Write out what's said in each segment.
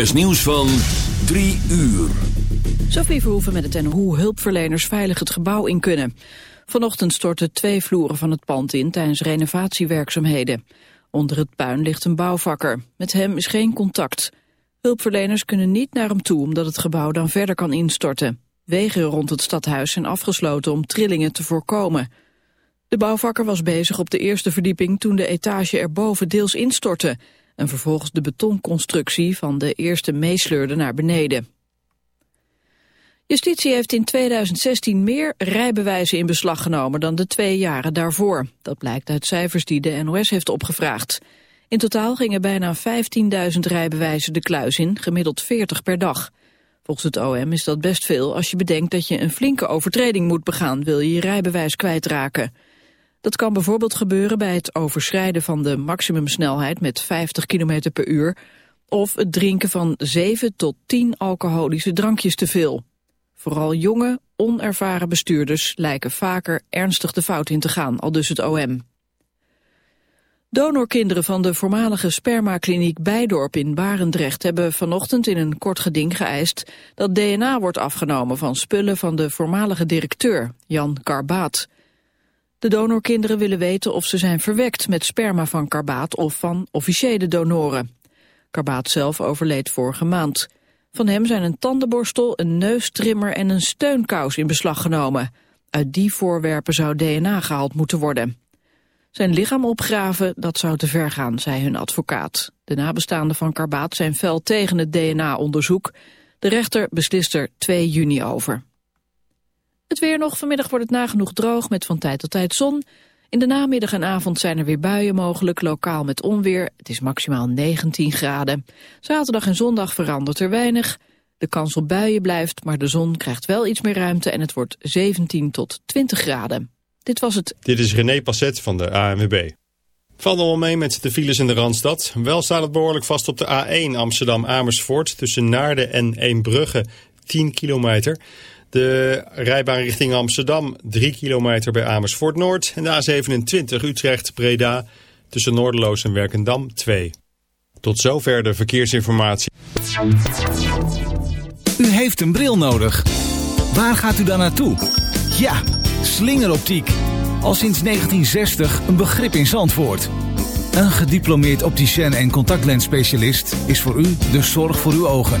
NOS nieuws van 3 uur. Sophie Verhoeven met het en hoe hulpverleners veilig het gebouw in kunnen. Vanochtend stortten twee vloeren van het pand in tijdens renovatiewerkzaamheden. Onder het puin ligt een bouwvakker. Met hem is geen contact. Hulpverleners kunnen niet naar hem toe omdat het gebouw dan verder kan instorten. Wegen rond het stadhuis zijn afgesloten om trillingen te voorkomen. De bouwvakker was bezig op de eerste verdieping toen de etage erboven deels instortte en vervolgens de betonconstructie van de eerste meesleurde naar beneden. Justitie heeft in 2016 meer rijbewijzen in beslag genomen dan de twee jaren daarvoor. Dat blijkt uit cijfers die de NOS heeft opgevraagd. In totaal gingen bijna 15.000 rijbewijzen de kluis in, gemiddeld 40 per dag. Volgens het OM is dat best veel als je bedenkt dat je een flinke overtreding moet begaan, wil je je rijbewijs kwijtraken. Dat kan bijvoorbeeld gebeuren bij het overschrijden van de maximumsnelheid met 50 km per uur of het drinken van 7 tot 10 alcoholische drankjes te veel. Vooral jonge, onervaren bestuurders lijken vaker ernstig de fout in te gaan, al dus het OM. Donorkinderen van de voormalige spermakliniek Bijdorp in Barendrecht hebben vanochtend in een kort geding geëist dat DNA wordt afgenomen van spullen van de voormalige directeur, Jan Karbaat. De donorkinderen willen weten of ze zijn verwekt met sperma van Karbaat of van officiële donoren. Karbaat zelf overleed vorige maand. Van hem zijn een tandenborstel, een neustrimmer en een steunkous in beslag genomen. Uit die voorwerpen zou DNA gehaald moeten worden. Zijn lichaam opgraven, dat zou te ver gaan, zei hun advocaat. De nabestaanden van Karbaat zijn fel tegen het DNA-onderzoek. De rechter beslist er 2 juni over. Het weer nog. Vanmiddag wordt het nagenoeg droog met van tijd tot tijd zon. In de namiddag en avond zijn er weer buien mogelijk, lokaal met onweer. Het is maximaal 19 graden. Zaterdag en zondag verandert er weinig. De kans op buien blijft, maar de zon krijgt wel iets meer ruimte... en het wordt 17 tot 20 graden. Dit was het. Dit is René Passet van de ANWB. Valt allemaal mee met de files in de Randstad. Wel staat het behoorlijk vast op de A1 Amsterdam-Amersfoort... tussen Naarden en Eembrugge, 10 kilometer... De rijbaan richting Amsterdam 3 kilometer bij Amersfoort Noord. En de A27 Utrecht-Breda tussen Noorderloos en Werkendam 2. Tot zover de verkeersinformatie. U heeft een bril nodig. Waar gaat u dan naartoe? Ja, slingeroptiek. Al sinds 1960 een begrip in Zandvoort. Een gediplomeerd opticien en contactlensspecialist is voor u de zorg voor uw ogen.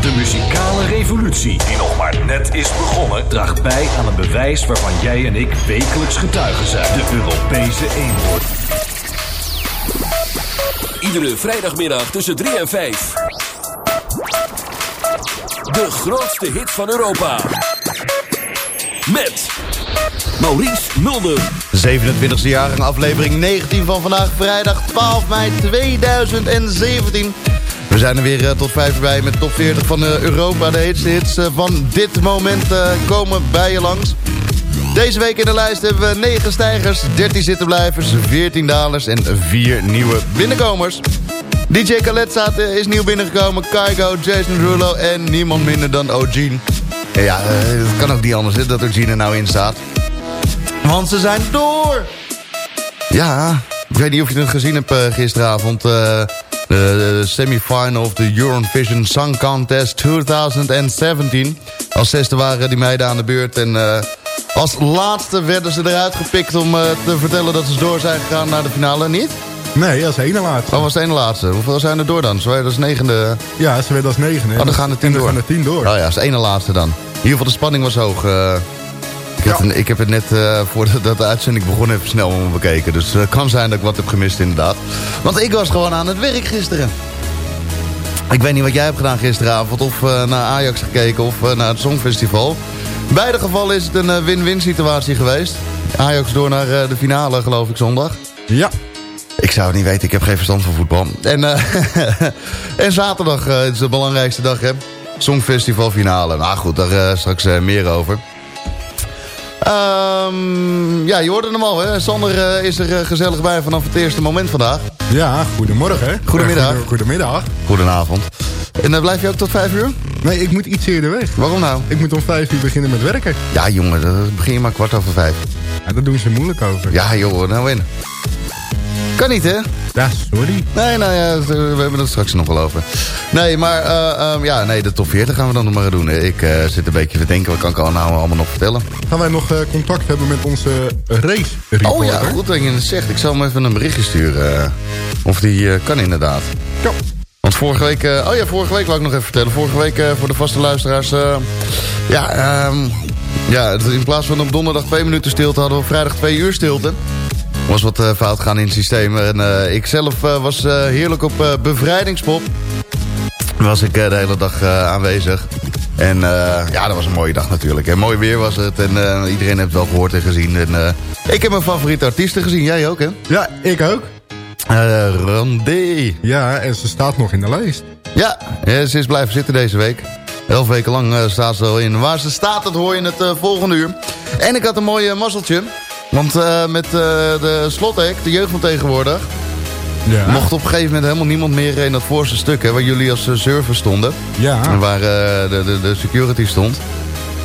De muzikale revolutie, die nog maar net is begonnen, draagt bij aan een bewijs waarvan jij en ik wekelijks getuigen zijn. De Europese eenword. Iedere vrijdagmiddag tussen 3 en 5. De grootste hit van Europa. Met Maurice Mulder. 27e jaargang, aflevering 19 van vandaag, vrijdag 12 mei 2017. We zijn er weer eh, tot 5 uur bij met top 40 van eh, Europa. De hits eh, van dit moment komen bij je langs. Deze week in de lijst hebben we 9 stijgers, 13 zittenblijvers, 14 dalers en 4 nieuwe binnenkomers. DJ Khaled staat, is nieuw binnengekomen, Kygo, Jason Derulo en niemand minder dan O'Gene. Ja, het kan ook niet anders hè, dat O'Gene er nou in staat. Want ze zijn door! Ja, ik weet niet of je het gezien hebt gisteravond. De, de semifinal of de Eurovision Song Contest 2017. Als zesde waren die meiden aan de beurt. En eh, als laatste werden ze eruit gepikt om eh, te vertellen dat ze door zijn gegaan naar de finale. Niet? Nee, als ene laatste. Oh, was de ene laatste. Hoeveel zijn er door dan? Ze waren als negende. Ja, ze werden als negen. Oh, dan gaan er tien en dan door. gaan er tien door. Oh ja, als ene laatste dan. In ieder geval de spanning was hoog. eh. Ik, heb het, ik heb het net eh, voordat de, uitzending begon even snel bekeken. Dus het kan zijn dat ik wat heb gemist inderdaad. Want ik was gewoon aan het werk gisteren. Ik weet niet wat jij hebt gedaan gisteravond. Of eh, naar Ajax gekeken of eh, naar het Songfestival. In beide gevallen is het een eh, win-win situatie geweest. Ajax door naar eh, de finale geloof ik zondag. Ja. Ik zou het niet weten, ik heb geen verstand van voetbal. En, eh, en zaterdag eh, is de belangrijkste dag, hè. Songfestival finale. Nou goed, daar eh, straks eh, meer over. Ehm, ja, je hoorde hem al, hè. Sander eh, is er eh, gezellig bij vanaf het eerste moment vandaag. Ja, goedemorgen. Goedemiddag. Eh, goede- goedemiddag. Goedenavond. En dan blijf je ook tot vijf uur? Nee, ik moet iets eerder weg. Waarom nou? Ik moet om vijf uur beginnen met werken. Ja, jongen, dan begin je maar kwart over vijf. Ja, daar doen ze moeilijk over. Ja, joh, nou in. Kan niet, hè? Ja, sorry. Nee, nou ja, we hebben het straks nog wel over. Nee, maar eh, ehm, ja, nee, de top 40 gaan we dan nog maar doen. Ik eh, zit een beetje te denken, wat kan ik al nou allemaal nog vertellen? Gaan wij nog eh, contact hebben met onze race reporter? Oh ja, goed dat je het zegt. Ik zal hem even een berichtje sturen. of die eh, kan inderdaad. Ja. Want vorige week... eh, oh ja, vorige week wou ik nog even vertellen. Vorige week eh, voor de vaste luisteraars... eh, ja, ehm, ja, in plaats van op donderdag twee minuten stilte... hadden we op vrijdag twee uur stilte. Was wat eh, fout gaan in het systeem. En eh, ik zelf eh, was heerlijk op bevrijdingspop. Was ik de hele dag aanwezig. En ja, dat was een mooie dag natuurlijk. En mooi weer was het. En iedereen heeft het wel gehoord en gezien. En, ik heb mijn favoriete artiesten gezien. Jij ook, hè? Ja, ik ook. Randé. Ja, en ze staat nog in de lijst. Ja, ze is blijven zitten deze week. Elf weken lang staat ze al in. Waar ze staat, dat hoor je het eh, volgende uur. En ik had een mooi eh, mazzeltje. Want eh, met eh, de slothek, de jeugd van tegenwoordig... Ja. mocht op een gegeven moment helemaal niemand meer in dat voorste stuk... Hè, waar jullie als eh, server stonden. Ja. En waar de, de, de security stond.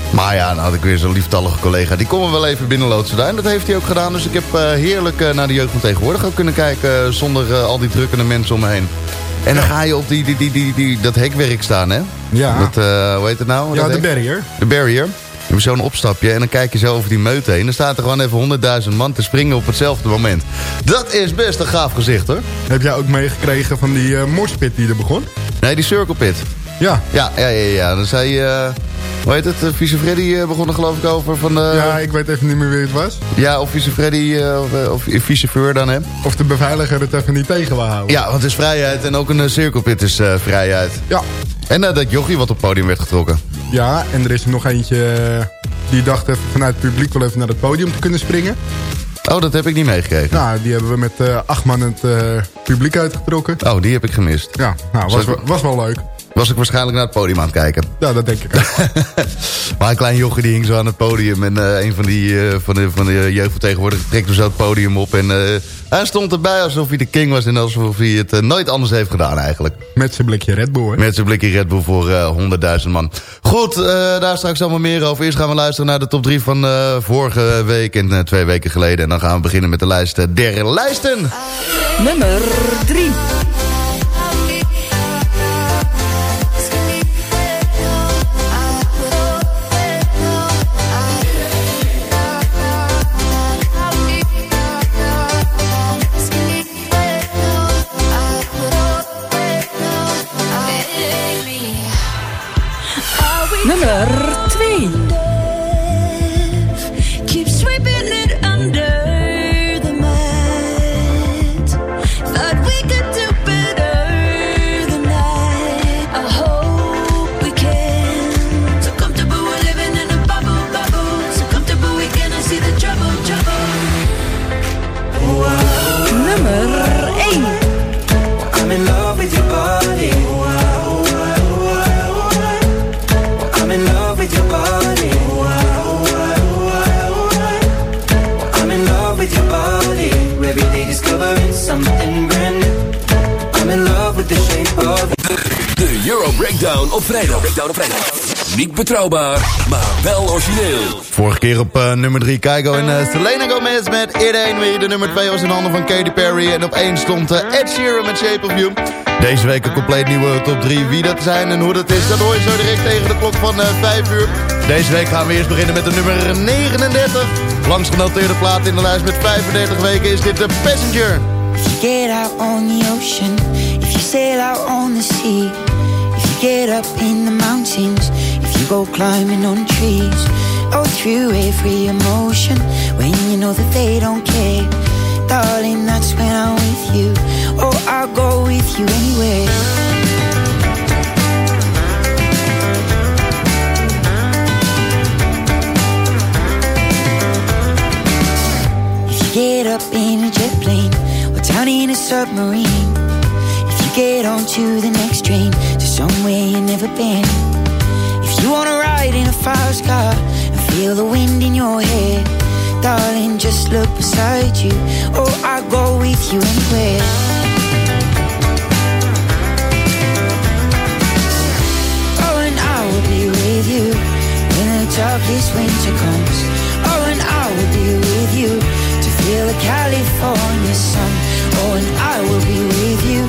Maar ja, dan had ik weer zo'n lieftallige collega. Die kon me wel even binnenloodsen daar. En dat heeft hij ook gedaan. Dus ik heb heerlijk naar de jeugd van tegenwoordig ook kunnen kijken... zonder al die drukkende mensen om me heen. En dan ga je op die, die, die, die, die, dat hekwerk staan, hè? Ja. Dat, hoe heet het nou? Ja, de hek? barrier. De barrier. Zo'n opstapje en dan kijk je zo over die meute heen. Dan staat er gewoon even honderdduizend man te springen op hetzelfde moment. Dat is best een gaaf gezicht, hoor. Heb jij ook meegekregen van die eh morspit die er begon? Nee, die Circle Pit. Ja. Ja, ja, ja, ja. Dan zei je... hoe heet het? Uh, Vice Freddy eh, begon er geloof ik over van de... Ja, ik weet even niet meer wie het was. Ja, of Vice Freddy eh, of, eh, of Vice Feur dan, hè? Of de beveiliger het even niet tegen wil houden. Ja, want het is vrijheid en ook een uh, Circle Pit is uh, vrijheid. Ja. En uh, dat jochie wat op het podium werd getrokken. Ja, en er is er nog eentje... die dacht even vanuit het publiek wel even naar het podium te kunnen springen. Oh, dat heb ik niet meegekregen. Nou, die hebben we met eh, acht man het eh, publiek uitgetrokken. Oh, die heb ik gemist. Ja, nou, was, was wel leuk. Was ik waarschijnlijk naar het podium aan het kijken. Ja, dat denk ik ook. Maar een klein jochie die hing zo aan het podium. En eh, een van, die, eh, van de, van de jeugdvertegenwoordigers trekt hem zo het podium op. En eh, hij stond erbij alsof hij de king was. En alsof hij het nooit anders heeft gedaan eigenlijk. Met zijn blikje Red Bull, hè? Met zijn blikje Red Bull voor eh 100.000 man. Goed, eh, daar straks allemaal meer over. Eerst gaan we luisteren naar de top 3 van eh, vorige week en twee weken geleden. En dan gaan we beginnen met de lijst der lijsten. Nummer 3. Breakdown op vrijdag. Breakdown op vrijdag. Niet betrouwbaar, maar wel origineel. Vorige keer op eh, nummer 3 Keigo en eh, Selena Gomez met It Ain't Me. De nummer 2 was in handen van Katy Perry. En op 1 stond eh, Ed Sheeran met Shape of You. Deze week een compleet nieuwe top 3. Wie dat zijn en hoe dat is, dat hoor je zo direct tegen de klok van eh 5 uur. Deze week gaan we eerst beginnen met de nummer 39. Langs genoteerde plaat in de lijst met 35 weken is dit de Passenger. If you get out on the ocean, if you sail out on the sea, get up in the mountains, if you go climbing on trees, oh, through every emotion, when you know that they don't care, darling, that's when I'm with you. Oh, I'll go with you anywhere. Get up in a jet plane or down in a submarine, if you get onto the next train somewhere you've never been, if you wanna ride in a fast car and feel the wind in your hair, darling, just look beside you. Oh, I'll go with you anywhere. Oh, and I will be with you when the darkest winter comes. Oh, and I will be with you to feel the California sun. Oh, and I will be with you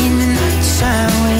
in the nighttime when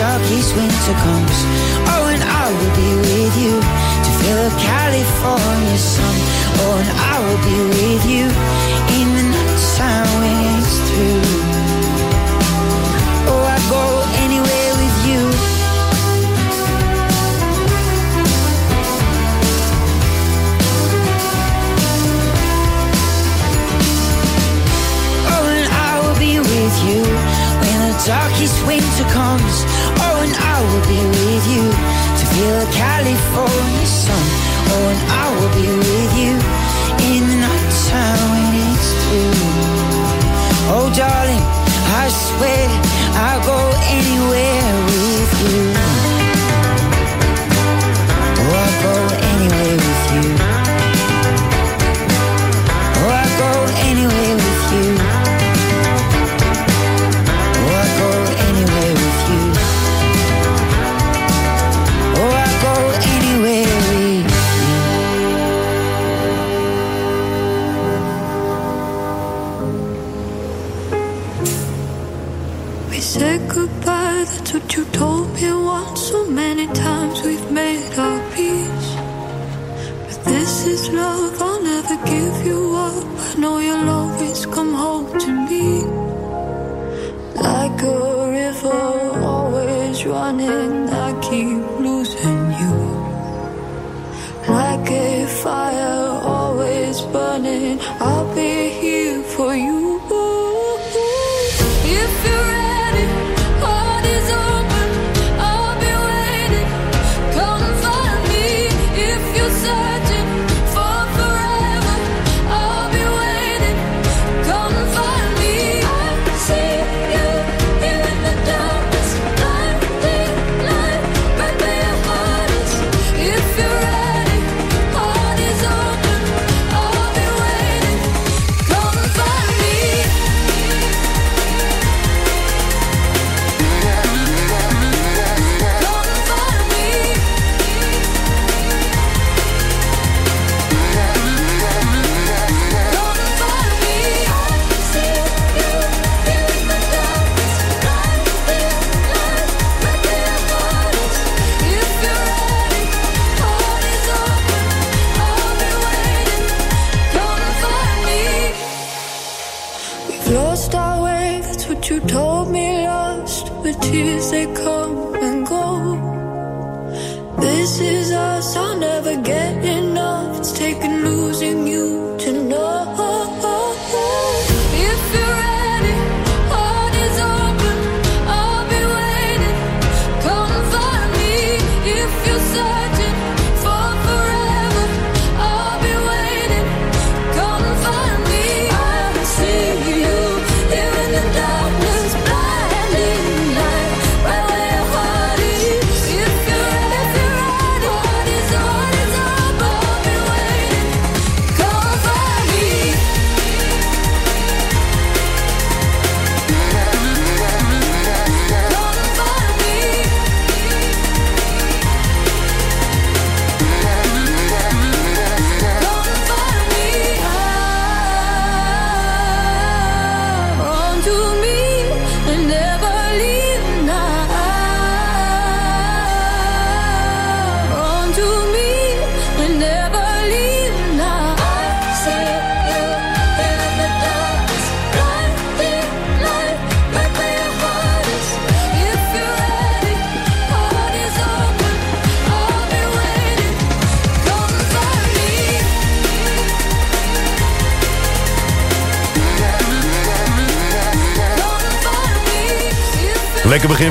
Darkest winter comes. Oh, and I will be with you to feel the California sun. Oh, and I will be with you in the nighttime when it's through. Oh, I go anywhere with you. Oh, and I will be with you when the darkest winter comes. And I will be with you to feel the California sun. Oh, and I will be with you in the nighttime when it's through. Oh, darling, I swear I'll go anywhere with you. Oh, I'll go said goodbye, that's what you told me once. So many times we've made our peace. But this is love, I'll never give you up. I know you'll always come home to me. Like a river, always running, I keep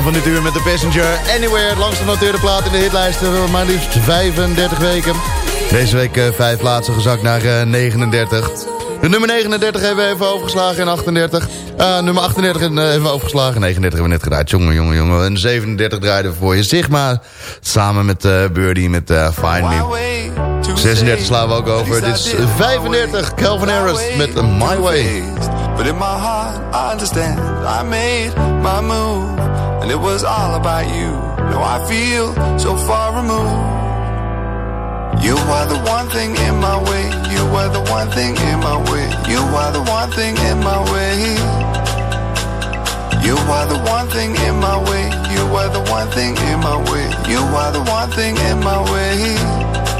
van dit uur met de Passenger Anywhere. Langste genoteerde plaat in de hitlijsten maar liefst 35 weken. Deze week eh, vijf plaatsen gezakt naar eh, 39. De nummer 39 hebben we even overgeslagen in 38. Eh, nummer 38 en, eh, even overgeslagen. 39 hebben we net gedraaid. Jongen, jongen, jongen. En 37 draaiden we voor je. Sigma samen met eh Birdie met eh, Find Me. 36 slaan we ook over. Dit is 35. Calvin Harris met My Way. But in my heart, I understand. I made my move, and it was all about you. Now I feel so far removed. You are the one thing in my way. You are the one thing in my way. You are the one thing in my way. You are the one thing in my way. You are the one thing in my way. You are the one thing in my way.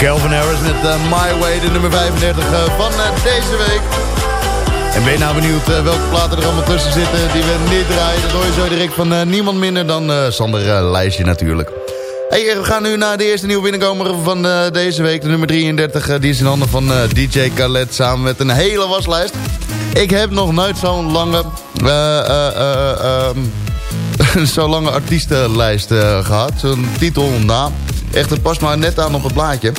Calvin Harris met eh, My Way, de nummer 35 eh, van eh, deze week. En ben je nou benieuwd welke platen er allemaal tussen zitten die we niet draaien? Dat hoor je zo direct van niemand minder dan Sander Lijstje natuurlijk. Hey, we gaan nu naar de eerste nieuwe binnenkomer van deze week. De nummer 33, eh, die is in handen van DJ Khaled samen met een hele waslijst. Ik heb nog nooit zo'n lange... eh, eh, eh, ehm, zo'n lange artiestenlijst eh, gehad. Zo'n titel, naam. Echt, het past maar net aan op het blaadje.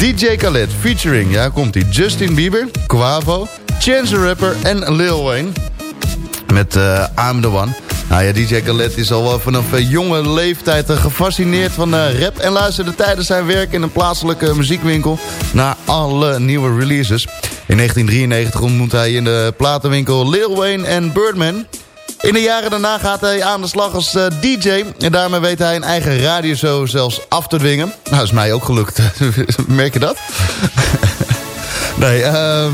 DJ Khaled featuring, ja komt ie, Justin Bieber, Quavo, Chance the Rapper en Lil Wayne. Met eh I'm The One. Nou ja, DJ Khaled is al wel vanaf eh, jonge leeftijd eh, gefascineerd van rap... en luisterde tijdens zijn werk in een plaatselijke muziekwinkel... naar alle nieuwe releases. In 1993 ontmoet hij in de platenwinkel Lil Wayne en Birdman... In de jaren daarna gaat hij aan de slag als eh, DJ. En daarmee weet hij een eigen radioshow zelfs af te dwingen. Nou, is mij ook gelukt. Merk je dat? nee, eh,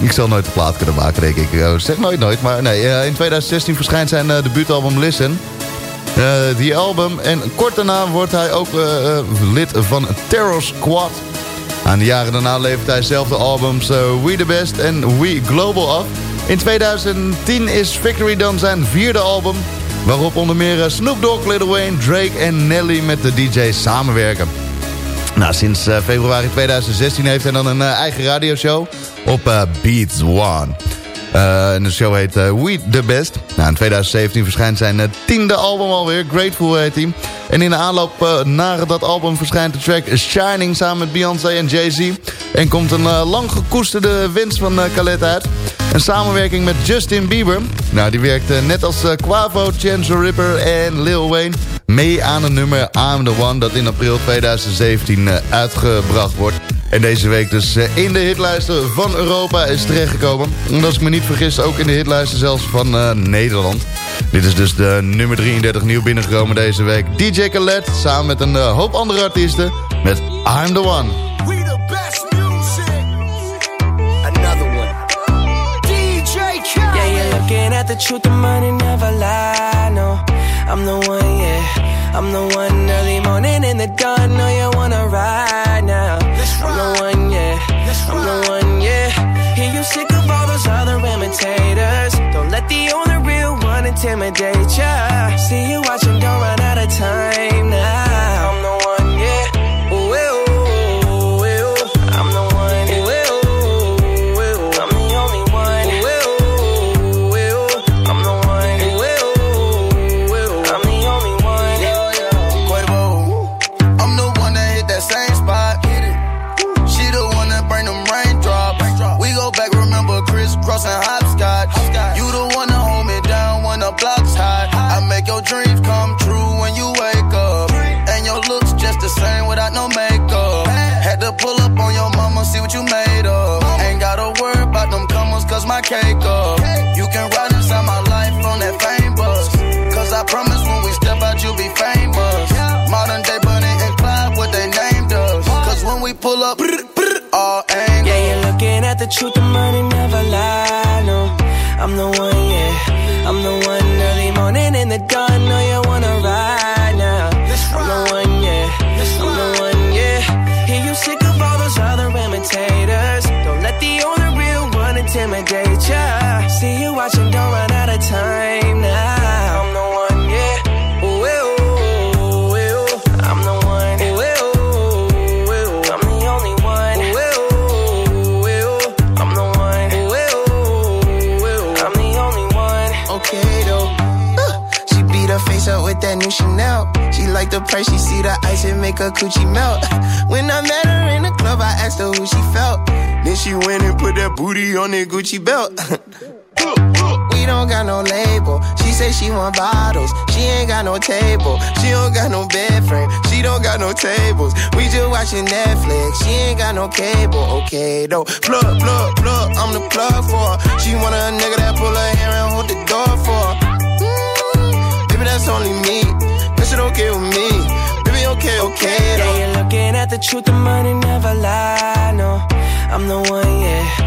ik zal nooit de plaat kunnen maken, denk ik. Eh, zeg nooit nooit, maar nee. eh, in 2016 verschijnt zijn debuutalbum Listen. Die album. En kort daarna wordt hij ook lid van Terror Squad. Aan de jaren daarna levert hij zelf de albums eh, We The Best en We Global af. In 2010 is Victory dan zijn vierde album... waarop onder meer eh, Snoop Dogg, Lil Wayne, Drake en Nelly met de DJ's samenwerken. Nou, sinds eh, februari 2016 heeft hij dan een eigen radioshow op Beats One. Eh, en de show heet eh, We The Best. Nou, in 2017 verschijnt zijn eh, tiende album alweer. Grateful heet hij. En in de aanloop naar dat album verschijnt de track Shining samen met Beyoncé en Jay-Z. En komt een lang gekoesterde winst van Khaled uit. Een samenwerking met Justin Bieber. Nou, die werkt eh, net als Quavo, Chance the Rapper en Lil Wayne... mee aan een nummer I'm The One... dat in april 2017 eh, uitgebracht wordt. En deze week dus eh, in de hitlijsten van Europa is terechtgekomen. En als ik me niet vergis ook in de hitlijsten zelfs van eh, Nederland. Dit is dus de nummer 33 nieuw binnengekomen deze week. DJ Khaled samen met een eh, hoop andere artiesten met I'm The One. Another one. DJ Khaled. Yeah, you're looking at the truth, the money never lie. No, I'm the one, yeah. I'm the one early morning in the dawn. Know you wanna ride now. I'm the one, yeah. I'm the one, yeah. Hear you sick of all those other imitators. Don't let the only real one intimidate ya. See you watching, don't run out of time Gucci belt. we don't got no label. She say she want bottles. She ain't got no table. She don't got no bed frame. She don't got no tables. We just watching Netflix. She ain't got no cable. Okay though. Plug, plug, plug. I'm the plug for her. She want a nigga that pull her hair and hold the door for her. Mm, baby, that's only me. That shit okay with me. Baby, okay, okay Yeah, you're looking at the truth, the money never lie. No, I'm the one, yeah.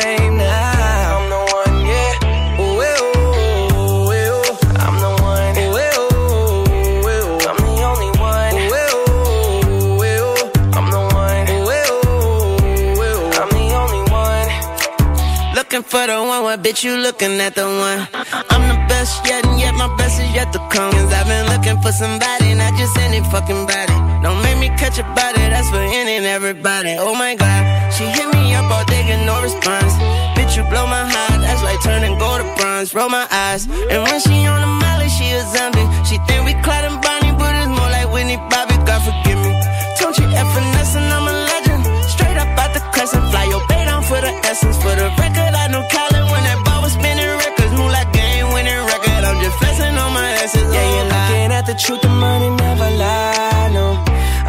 for the one, what bitch you looking at the one? I'm the best yet, and yet my best is yet to come. Cause I've been looking for somebody, not just any fucking body. Don't make me catch a body, that's for any and everybody. Oh my god, she hit me up all day, get no response. Bitch, you blow my heart, that's like turning gold to bronze. Roll my eyes, and when she on the molly, she a zombie. She think we Clyde and Bonnie, but it's more like Whitney Bobby, God forgive me. Don't you F finesse, I'm a legend. Straight up out the crescent, fly your for the essence. For the record, I know Colin when that ball was spinning records. Move like game winning record. I'm just flexing on my essence. Yeah, you're oh, looking at the truth, the money never lie. No,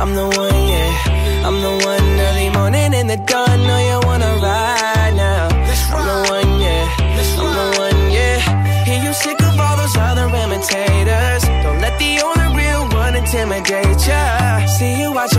I'm the one, yeah. I'm the one early morning in the dawn. Know you wanna ride now. I'm the one, yeah. I'm the one, yeah. Hear you sick of all those other imitators. Don't let the only real one intimidate ya. See you watching,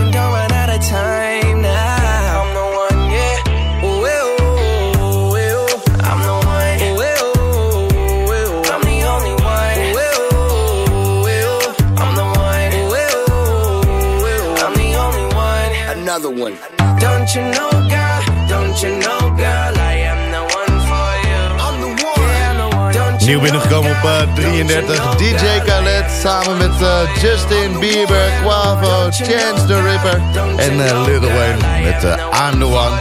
Another one. Don't you know, girl? Don't you know, girl? I am the one for you. I'm the one. Yeah, I'm the one. Don't you Nieuw binnengekomen op eh, 33. DJ Khaled samen met eh, Justin Bieber, Quavo, Chance the Ripper en eh, Lil Wayne met eh, I'm the One.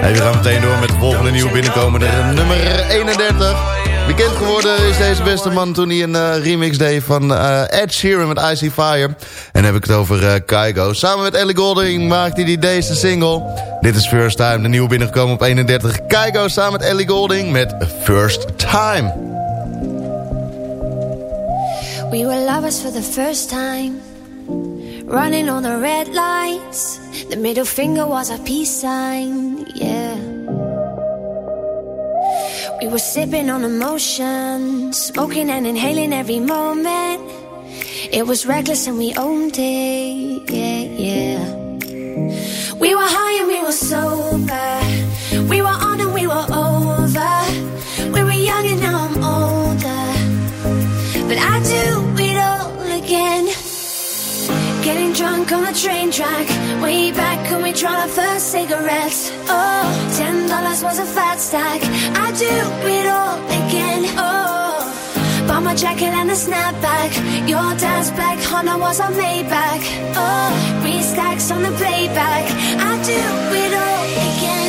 Hey, we gaan meteen door met de volgende nieuwe binnenkomen. Nummer 31. Bekend geworden is deze beste man toen hij een eh, remix deed van eh, Ed Sheeran met Icy Fire. En dan heb ik het over Kygo. Samen met Ellie Golding maakte hij deze single. Dit is First Time, de nieuwe binnengekomen op 31. Kygo samen met Ellie Golding met First Time. We were lovers for the first time. Running on the red lights. The middle finger was a peace sign, yeah. We were sipping on emotion, smoking and inhaling every moment. It was reckless and we owned it, yeah, yeah. We were high and we were sober. Getting drunk on the train track. Way back when we tried our first cigarettes. Oh, ten dollars was a fat stack. I do it all again. Oh, bought my jacket and a snapback. Your dad's black Honda was a Maybach. Oh, three stacks on the playback. I do it all again.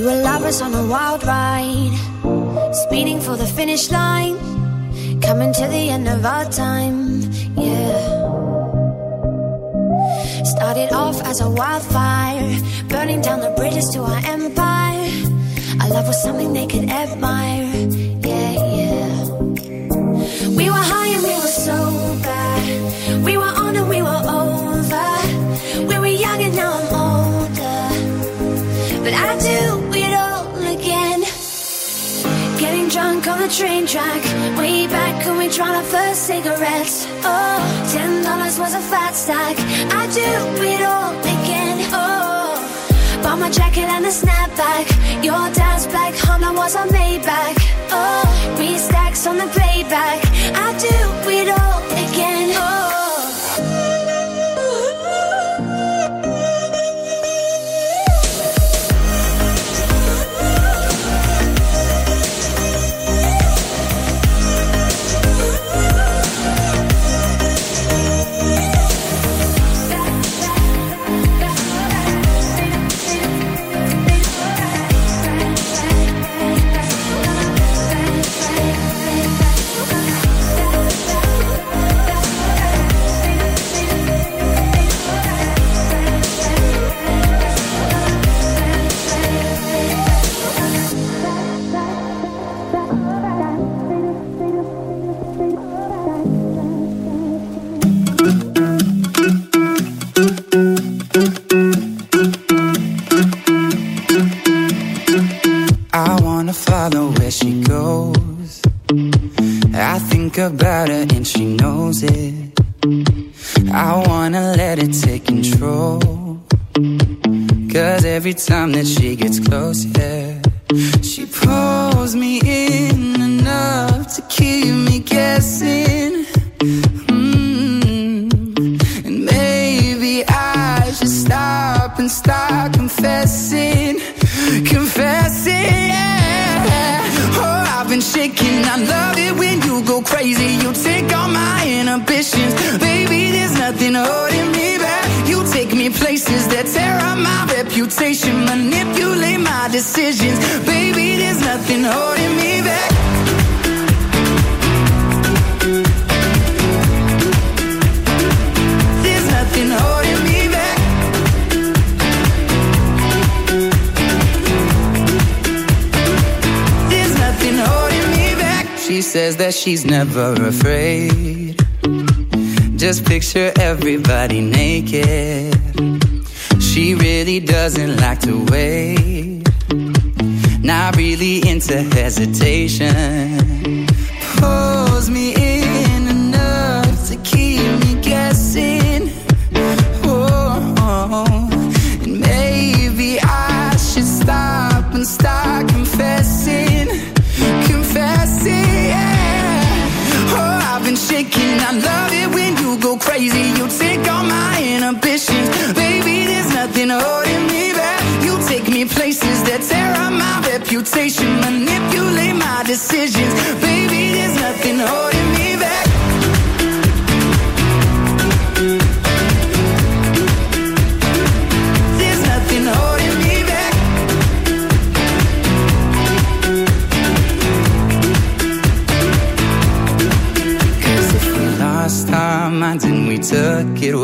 We were lovers on a wild ride, speeding for the finish line, coming to the end of our time, yeah. Started off as a wildfire, burning down the bridges to our empire. Our love was something they could admire, train track, way back when we tried our first cigarettes. Oh, ten dollars was a fat stack. I do it all again. Oh, bought my jacket and a snapback. Your dad's black Honda was a Maybach. Oh, three stacks on the playback. I do it all again. Oh. About her and she knows it. I wanna let it take control. Cause every time that she gets close, yeah, she pulls me in enough to keep me guessing. Nothing holding me back. You take me places that tear up my reputation, manipulate my decisions, baby. There's nothing holding me back. There's nothing holding me back. There's nothing holding me back. She says that she's never afraid. Just picture everybody naked. She really doesn't like to wait. Not really into hesitation. Pulls me in know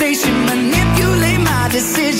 conversation, manipulate my decision.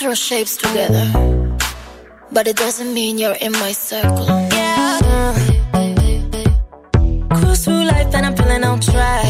throw shapes together, but it doesn't mean you're in my circle. Yeah. Uh. Cruise through life and I'm feeling on track.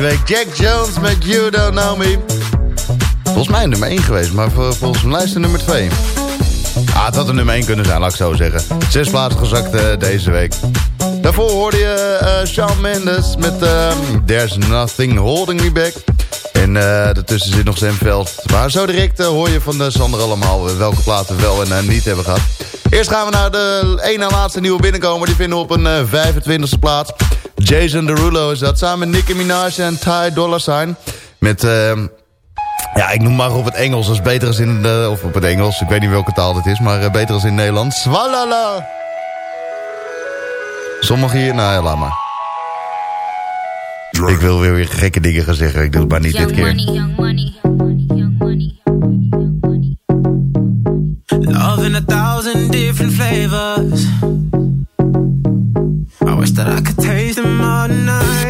Deze week. Jack Jones met You Don't Know Me. Volgens mij nummer 1 geweest, maar vol- volgens mijn lijst de nummer 2. Ah, het had een nummer 1 kunnen zijn, laat ik zo zeggen. Zes plaatsen gezakt eh, deze week. Daarvoor hoorde je eh Shawn Mendes met ehm, There's Nothing Holding Me Back. En eh daartussen zit nog Zemveld. Maar zo direct hoor je van de Sander allemaal welke platen we wel en niet hebben gehad. Eerst gaan we naar de één na laatste nieuwe binnenkomer. Die vinden we op een eh, 25e plaats. Jason Derulo is dat. Samen met Nicki Minaj en Ty Dolla Sign. Met... ehm, ja, ik noem maar op het Engels. Dat is beter als in de, of op het Engels. Ik weet niet welke taal het is, maar eh, beter als in het Nederlands. Swalala. Sommige hier, nou ja, laat maar. Ik wil weer weer gekke dingen gaan zeggen. Ik doe het maar niet dit keer. Love in a thousand different flavors. I wish that I could taste them all night.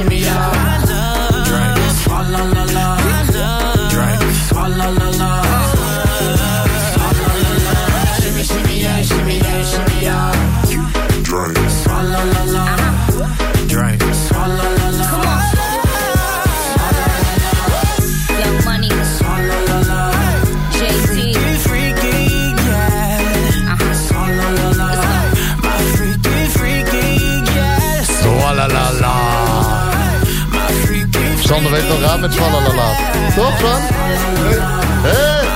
shimmy ya. Drink, la. Drink, la la la la la la la Sander weet wel raad met Swalala. Toch, Swan? Hé?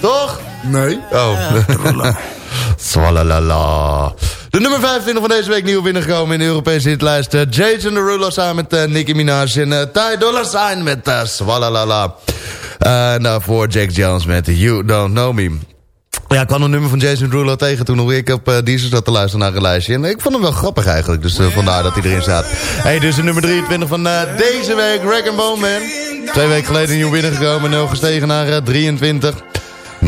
Toch? Nee. Oh. Swalala. De nummer 25 van deze week nieuw binnengekomen in de Europese hitlijst. Eh, Jason Derulo samen met eh, Nicki Minaj en uh, Ty Dolla Sign met uh, Swalala. Eh, En daarvoor Jack Jones met You Don't Know Me. Ja, ik kwam een nummer van Jason Derulo tegen toen ik op uh, Deezer zat te luisteren naar een lijstje. En ik vond hem wel grappig eigenlijk, dus uh, vandaar dat hij erin staat. Hey, dus de nummer 23 van uh, deze week, Dragon Bone Man. Twee weken geleden nieuw binnengekomen, nul gestegen naar uh, 23.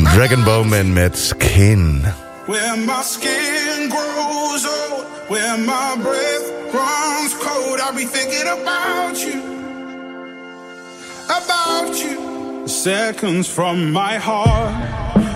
Dragon Bone Man met Skin. Where my skin grows old, where my breath runs cold, I'll be thinking about you, about you. Seconds from my heart,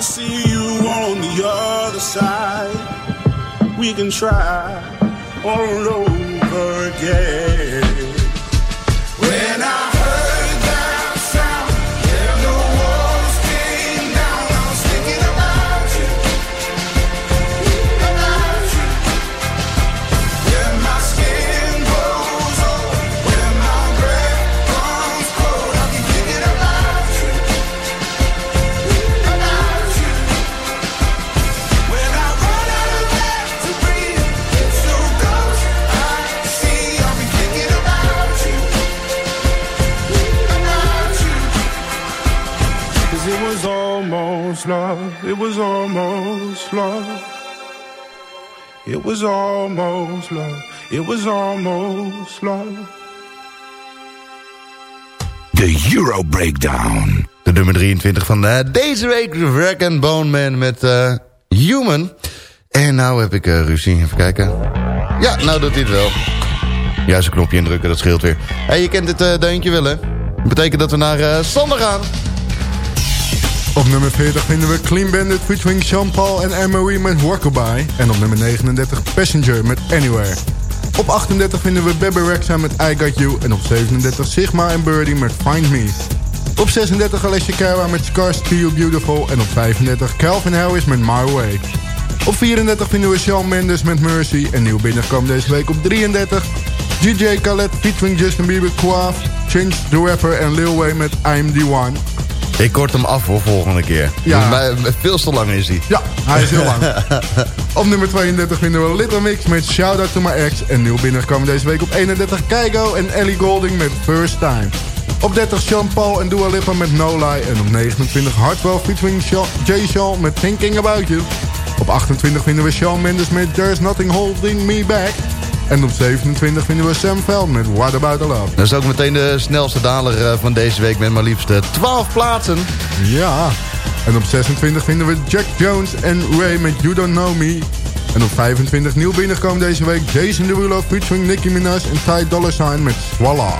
I see you on the other side. We can try all over again. Was almost love. It was almost love. De Euro Breakdown. De nummer 23 van eh, deze week, Wreck and Bone Man met eh, Human. En nou heb ik eh, ruzie, even kijken. Ja, nou doet hij het wel. Juist een knopje indrukken, dat scheelt weer. Hey, je kent dit eh deuntje wel, hè? Dat betekent dat we naar eh Sander gaan. Op nummer 40 vinden we Clean Bandit featuring Sean Paul en MOE met Walkabout. En op nummer 39 Passenger met Anywhere. Op 38 vinden we Bebe Rexha met I Got You. En op 37 Sigma en Birdie met Find Me. Op 36 Alessia Cara met Scars Still Beautiful. En op 35 Calvin Harris met My Way. Op 34 vinden we Shawn Mendes met Mercy. En nieuw binnenkomen deze week op 33. DJ Khaled featuring Justin Bieber, Quaff, Change the Rapper en Lil Wayne met I'm The One. Ik kort hem af voor volgende keer. Ja. Maar veel te lang is hij. Ja, hij is heel lang. Op nummer 32 vinden we Little Mix met Shout Out To My Ex. En nieuw binnengekomen deze week op 31 Keigo en Ellie Golding met First Time. Op 30 Sean Paul en Dua Lipa met No Lie. En op 29 Hardwell featuring Jay Sean met Thinking About You. Op 28 vinden we Shawn Mendes met There's Nothing Holding Me Back. En op 27 vinden we Sam Veld met What About The Love. Dat is ook meteen de snelste daler eh, van deze week met maar liefst eh, 12 plaatsen. Ja. En op 26 vinden we Jack Jones en Ray met You Don't Know Me. En op 25 nieuw binnengekomen deze week Jason Derulo featuring Nicki Minaj en Ty Dolla $ign met Swallow.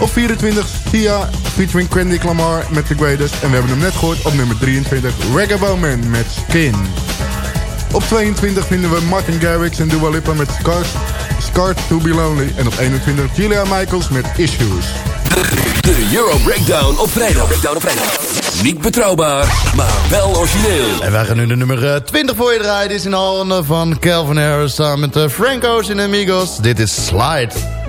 Op 24 Sia featuring Kendrick Lamar met The Greatest. En we hebben hem net gehoord op nummer 23 Reggae Bowman met Skin. Op 22 vinden we Martin Garrix en Dua Lipa met Scars, Scarred to Be Lonely. En op 21 Julia Michaels met Issues. De Euro Breakdown op vrijdag. Breakdown op vrijdag. Niet betrouwbaar, maar wel origineel. En wij gaan nu de nummer eh, 20 voor je draaien. Dit is in handen van Calvin Harris samen met eh, Frank Ocean en Amigos. Dit is Slide.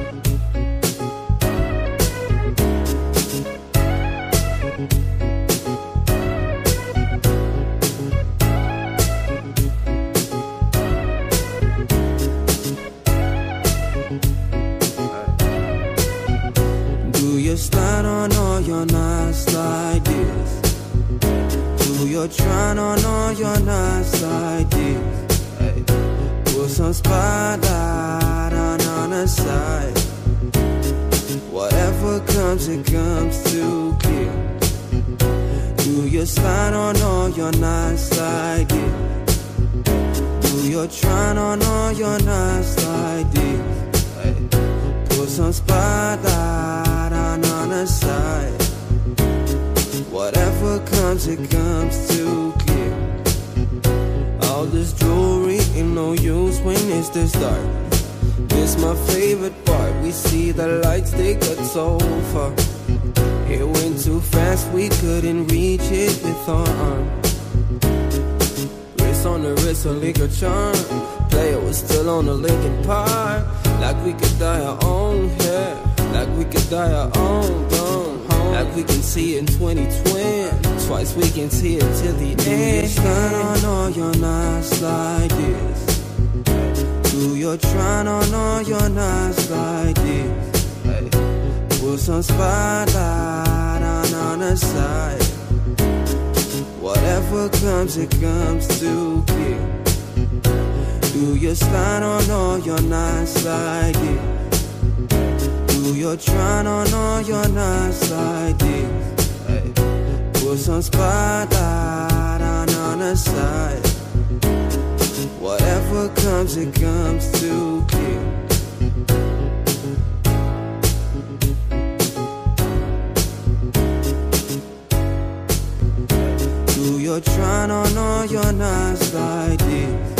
Still on the Lincoln Park. Like we could dye our own hair. Like we could dye our own bone. Like we can see it in 2020. Twice we can see it till the end. Shine on all your nights like this. Do your trying on all your nights like this. Hey. Put some spotlight on on the side. Whatever comes, it comes to you. Do your slide on all your nights like this. Do your trying on all your nights like this. Put some spotlight on on the side. Whatever comes, it comes to you. Do your trying on all your nights like this.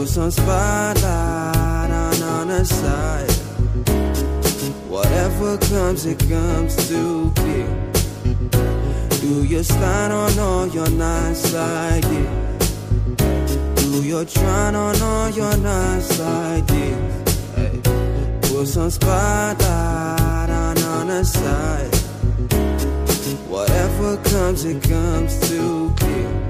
Put some spotlight on on side. Whatever comes, it comes to you. Do your slide on all your nights like this. Do your trying on all your nights like this. Hey. Put some spotlight on on side. Whatever comes, it comes to you.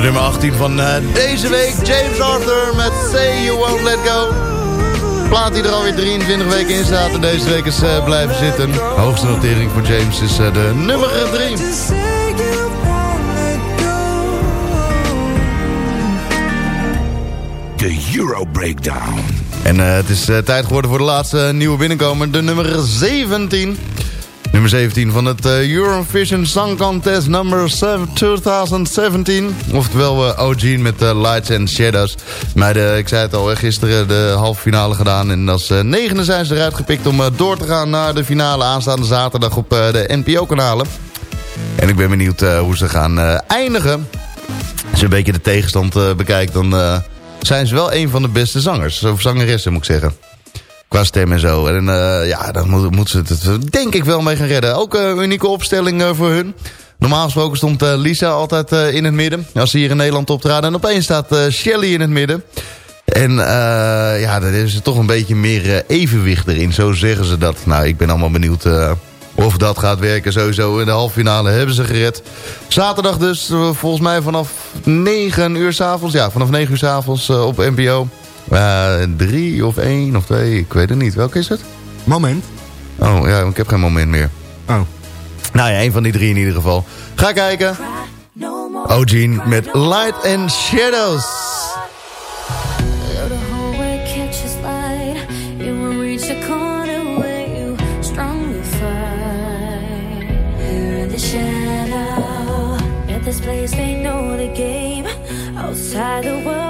De nummer 18 van eh, deze week, James Arthur met Say You Won't Let Go. Plaat die er alweer 23 weken in staat en deze week is eh, blijven zitten. Hoogste notering voor James is eh, de nummer 3. Euro Breakdown. En het is tijd geworden voor de laatste nieuwe binnenkomer, de nummer 17. Nummer 17 van het eh, Eurovision Song Contest number 7 2017. Oftewel uh, OG met uh, Lights and Shadows. Meiden, ik zei het al, gisteren de halve finale gedaan. En als negende zijn ze eruit gepikt om door te gaan naar de finale aanstaande zaterdag op de NPO-kanalen. En ik ben benieuwd hoe ze gaan eindigen. Als je een beetje de tegenstand bekijkt, dan zijn ze wel een van de beste zangers. Of zangeressen, moet ik zeggen. Qua stem en zo. En uh, ja, dan moeten moet ze het denk ik wel mee gaan redden. Ook een unieke opstelling uh, voor hun. Normaal gesproken stond Lisa altijd in het midden. Als ze hier in Nederland optraden. En opeens staat Shelly in het midden. En ja, er is toch een beetje meer evenwicht erin. Zo zeggen ze dat. Nou, ik ben allemaal benieuwd of dat gaat werken. Sowieso in de halve finale hebben ze gered. Zaterdag dus, volgens mij vanaf 9 uur s'avonds. Ja, vanaf 9 uur s'avonds op NPO. Uh, drie of één of twee, ik weet het niet. Welke is het? Moment. Oh ja, ik heb geen moment meer. Oh. Nou ja, één van die drie in ieder geval. Ga kijken. Ogene met Light and Shadows. This place they know the game outside the world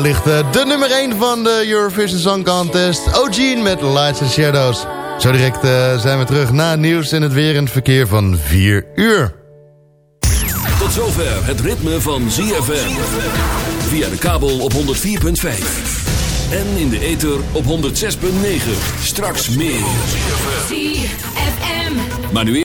mij ligt, eh, de nummer 1 van de Eurovision Song Contest. Ogene met Lights and Shadows. Zo direct eh, zijn we terug na het nieuws en het weer en het verkeer van 4 uur. Tot zover het ritme van ZFM. Via de kabel op 104.5. En in de ether op 106.9. Straks meer. ZFM. Maar nu